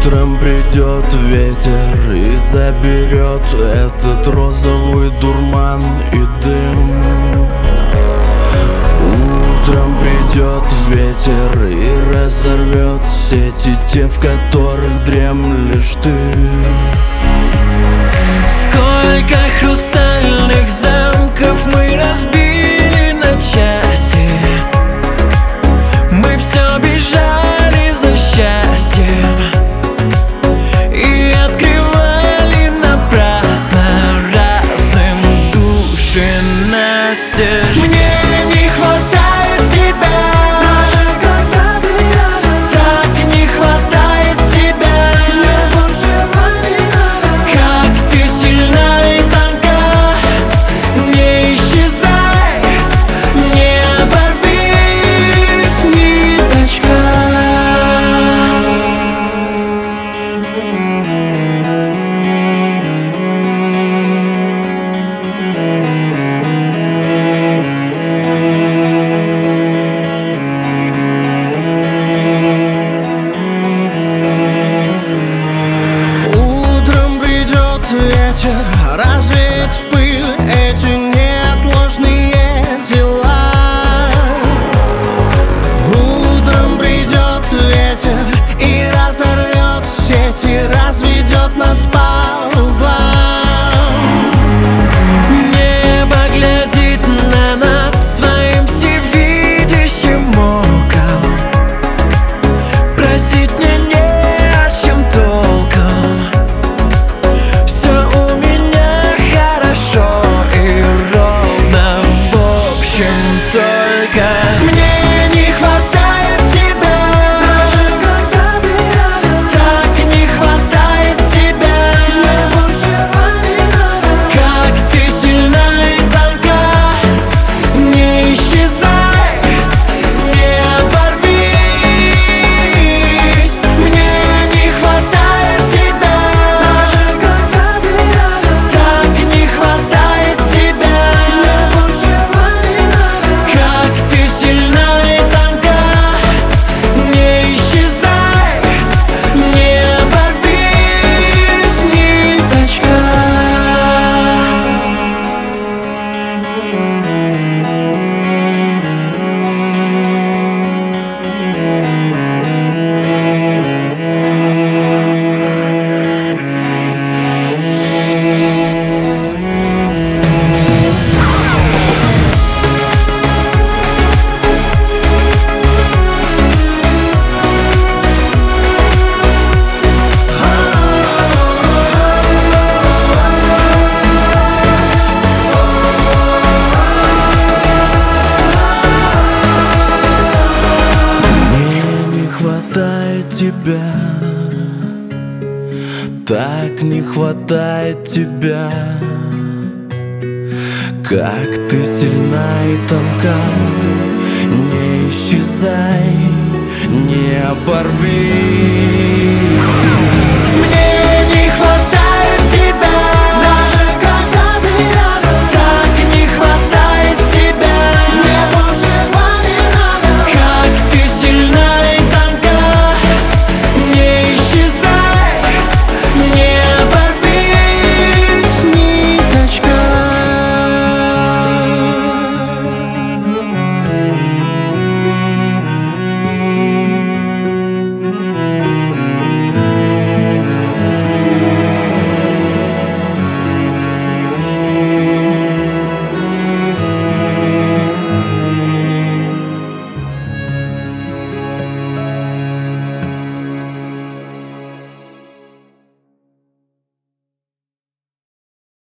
Утром придет ветер и заберет этот розовый дурман и дым. Утром придет ветер и разорвет сети те, в которых дремлешь ты. Сколько хрустальных замков мы разбили настежь Мне сети, разведет нас по углам. Небо глядит на нас своим всевидящим оком. Просить тебя. Так не хватает тебя. Как ты сильна и тонка. Не исчезай, не оборви